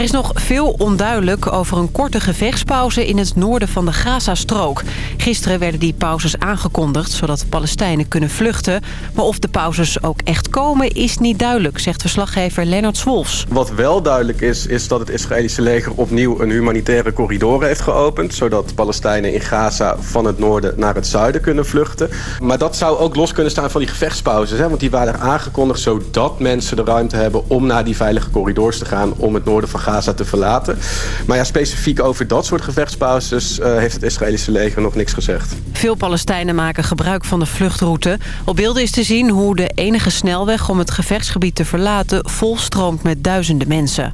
Er is nog veel onduidelijk over een korte gevechtspauze in het noorden van de Gaza-strook. Gisteren werden die pauzes aangekondigd, zodat Palestijnen kunnen vluchten. Maar of de pauzes ook echt komen, is niet duidelijk, zegt verslaggever Lennart Swolfs. Wat wel duidelijk is, is dat het Israëlische leger opnieuw een humanitaire corridor heeft geopend. Zodat Palestijnen in Gaza van het noorden naar het zuiden kunnen vluchten. Maar dat zou ook los kunnen staan van die gevechtspauzes. Hè? Want die waren aangekondigd zodat mensen de ruimte hebben om naar die veilige corridors te gaan om het noorden van Gaza te verlaten. Maar ja, specifiek over dat soort gevechtspauzes uh, heeft het Israëlische leger nog niks gezegd. Veel Palestijnen maken gebruik van de vluchtroute. Op beelden is te zien hoe de enige snelweg om het gevechtsgebied te verlaten volstroomt met duizenden mensen.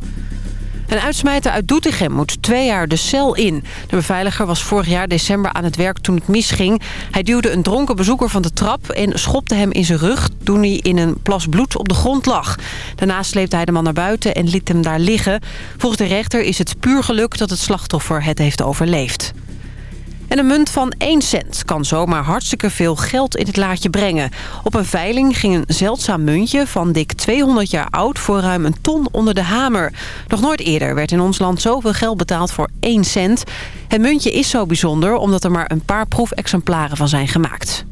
Een uitsmijter uit Doetinchem moet twee jaar de cel in. De beveiliger was vorig jaar december aan het werk toen het misging. Hij duwde een dronken bezoeker van de trap en schopte hem in zijn rug... toen hij in een plas bloed op de grond lag. Daarna sleepte hij de man naar buiten en liet hem daar liggen. Volgens de rechter is het puur geluk dat het slachtoffer het heeft overleefd. En een munt van 1 cent kan zomaar hartstikke veel geld in het laadje brengen. Op een veiling ging een zeldzaam muntje van dik 200 jaar oud... voor ruim een ton onder de hamer. Nog nooit eerder werd in ons land zoveel geld betaald voor 1 cent. Het muntje is zo bijzonder omdat er maar een paar proefexemplaren van zijn gemaakt.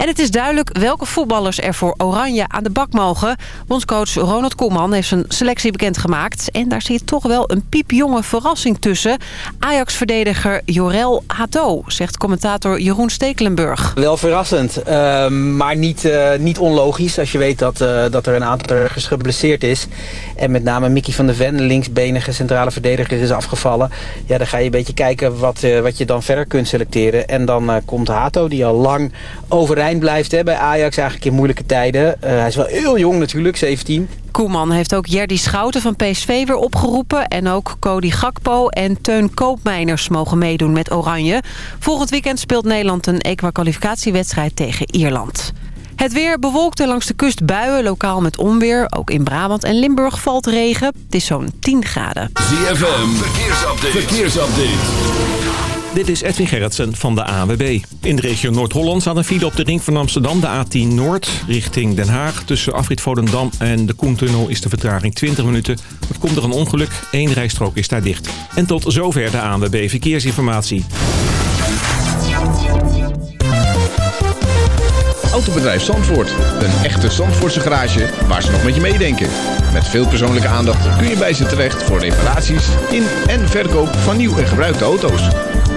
En het is duidelijk welke voetballers er voor Oranje aan de bak mogen. Bondscoach Ronald Koeman heeft zijn selectie bekendgemaakt. En daar zit toch wel een piepjonge verrassing tussen. Ajax-verdediger Jorel Hato, zegt commentator Jeroen Stekelenburg. Wel verrassend, uh, maar niet, uh, niet onlogisch. Als je weet dat, uh, dat er een aantal geblesseerd is. En met name Mickey van der Ven, linksbenige centrale verdediger, is afgevallen. Ja, dan ga je een beetje kijken wat, wat je dan verder kunt selecteren. En dan komt Hato, die al lang overeind blijft hè, bij Ajax eigenlijk in moeilijke tijden. Uh, hij is wel heel jong natuurlijk, 17. Koeman heeft ook Jerdy Schouten van PSV weer opgeroepen. En ook Cody Gakpo en Teun Koopmeiners mogen meedoen met Oranje. Volgend weekend speelt Nederland een equa-kwalificatiewedstrijd tegen Ierland. Het weer bewolkt en langs de kust buien, lokaal met onweer. Ook in Brabant en Limburg valt regen. Het is zo'n 10 graden. ZFM, verkeersupdate. verkeersupdate. Dit is Edwin Gerritsen van de AWB. In de regio Noord-Holland staat een file op de ring van Amsterdam, de A10 Noord, richting Den Haag. Tussen Afrit Volendam en de Koentunnel is de vertraging 20 minuten. Het komt er een ongeluk, één rijstrook is daar dicht. En tot zover de ANWB Verkeersinformatie. Autobedrijf Zandvoort. Een echte Zandvoortse garage waar ze nog met je meedenken. Met veel persoonlijke aandacht kun je bij ze terecht voor reparaties in en verkoop van nieuw en gebruikte auto's.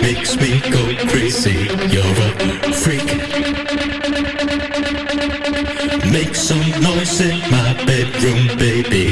Makes me go crazy. You're a freak. Make some noise in my bedroom, baby.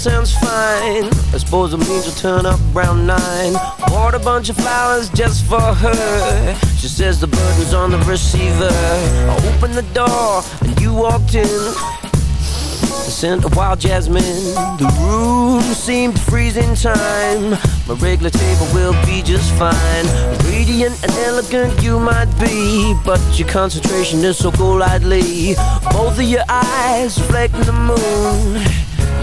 Sounds fine. I suppose it means you'll turn up around nine. Bought a bunch of flowers just for her. She says the burden's on the receiver. I opened the door and you walked in. The scent of wild jasmine. The room seemed to freeze in time. My regular table will be just fine. Radiant and elegant you might be, but your concentration is so golightly. Both of your eyes reflecting the moon.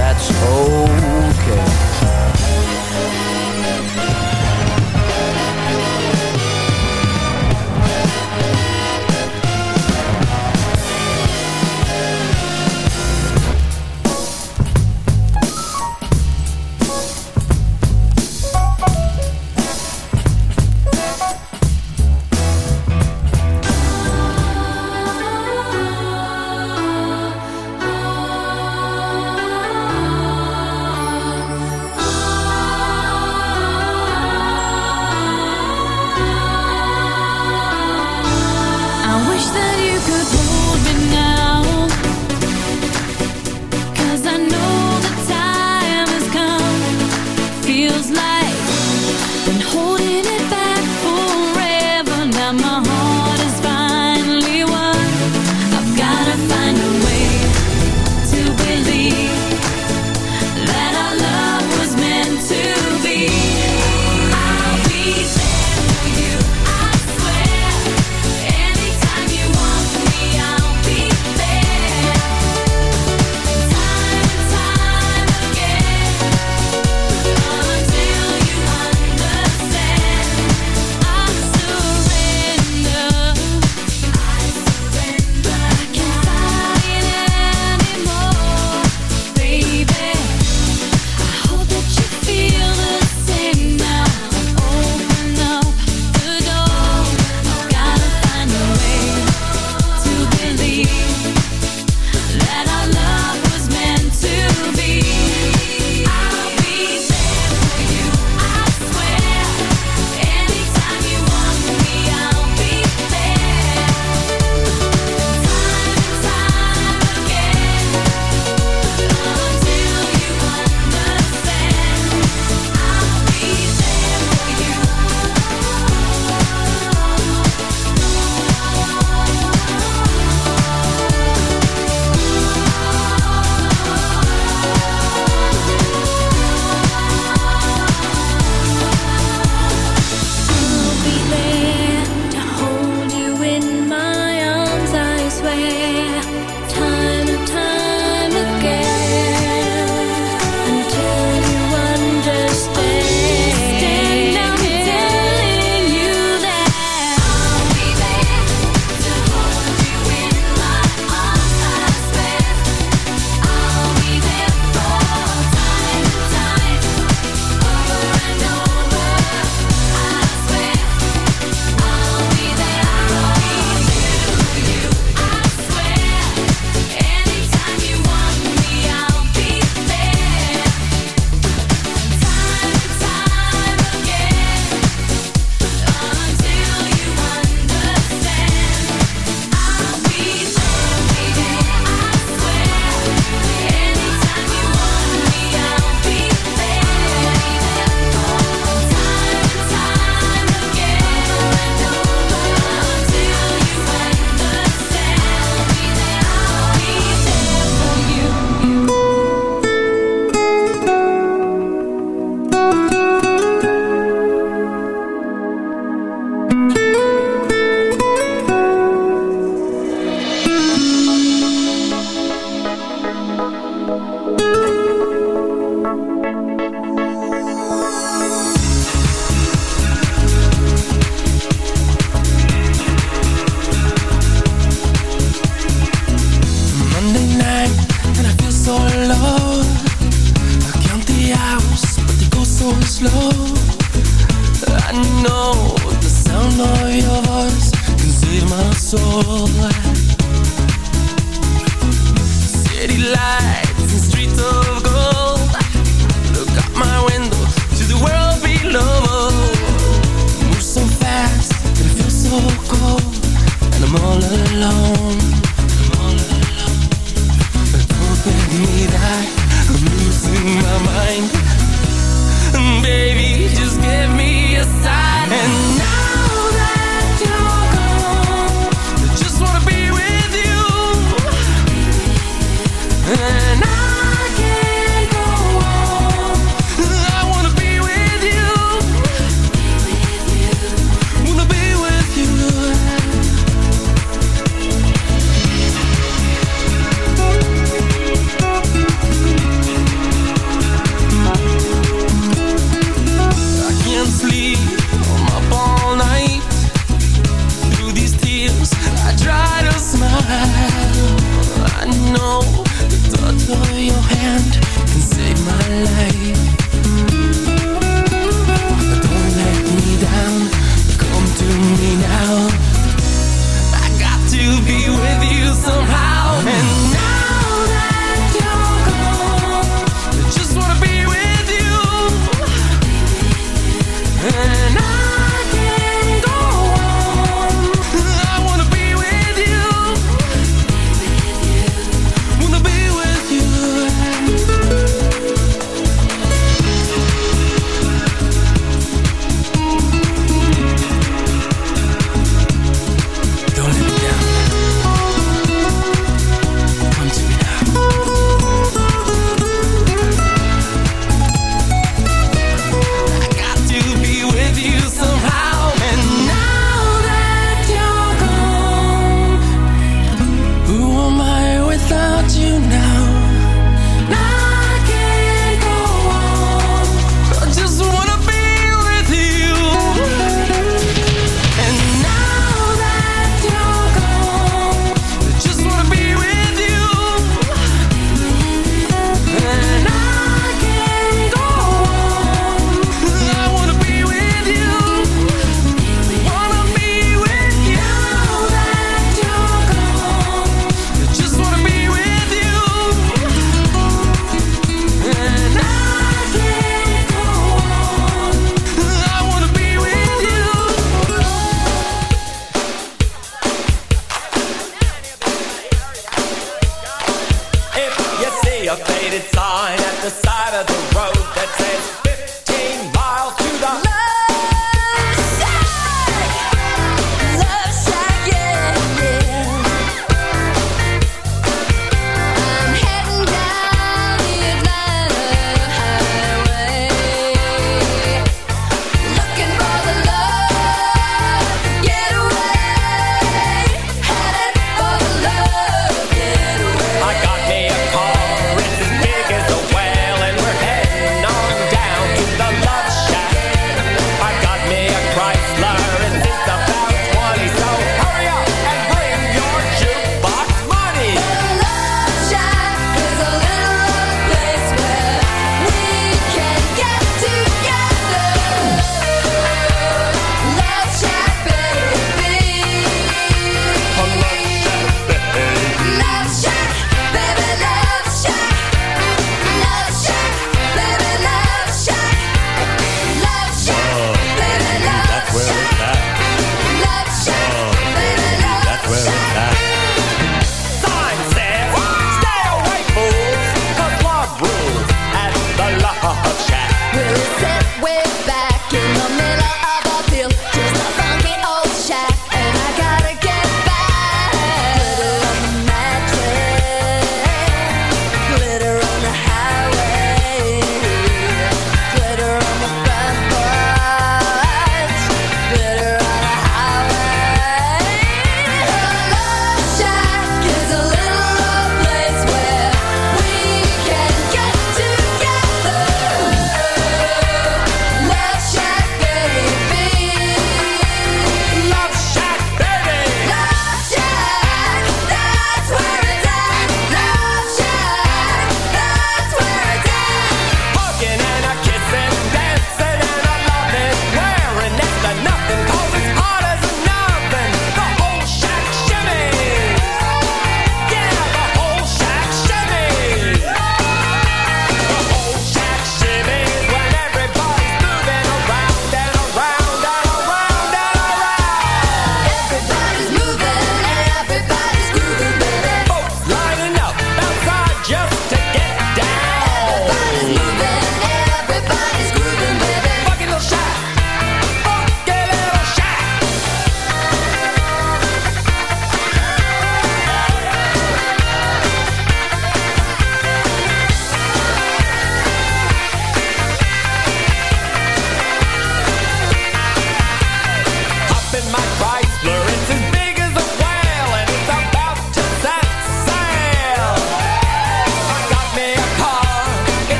that's okay. I count the hours, but they go so slow I know the sound of your voice can save my soul City lights and streets of gold Look out my window to the world below Move so fast that so cold And I'm all alone me die. I'm losing my mind. Baby, just give me a sign. And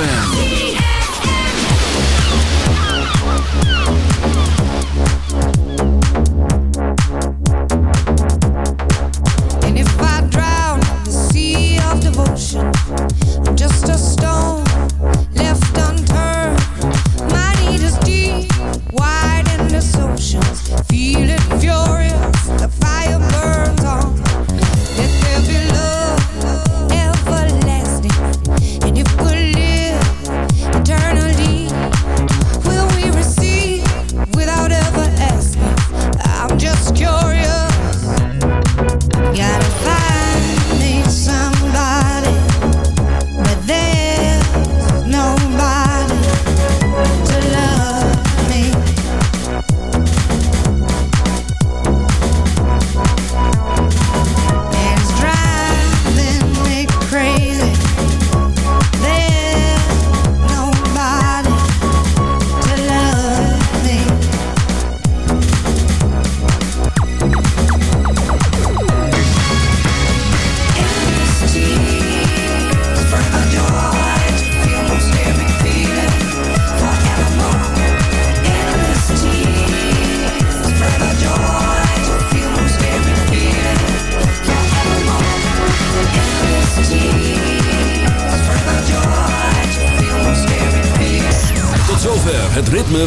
ZFM.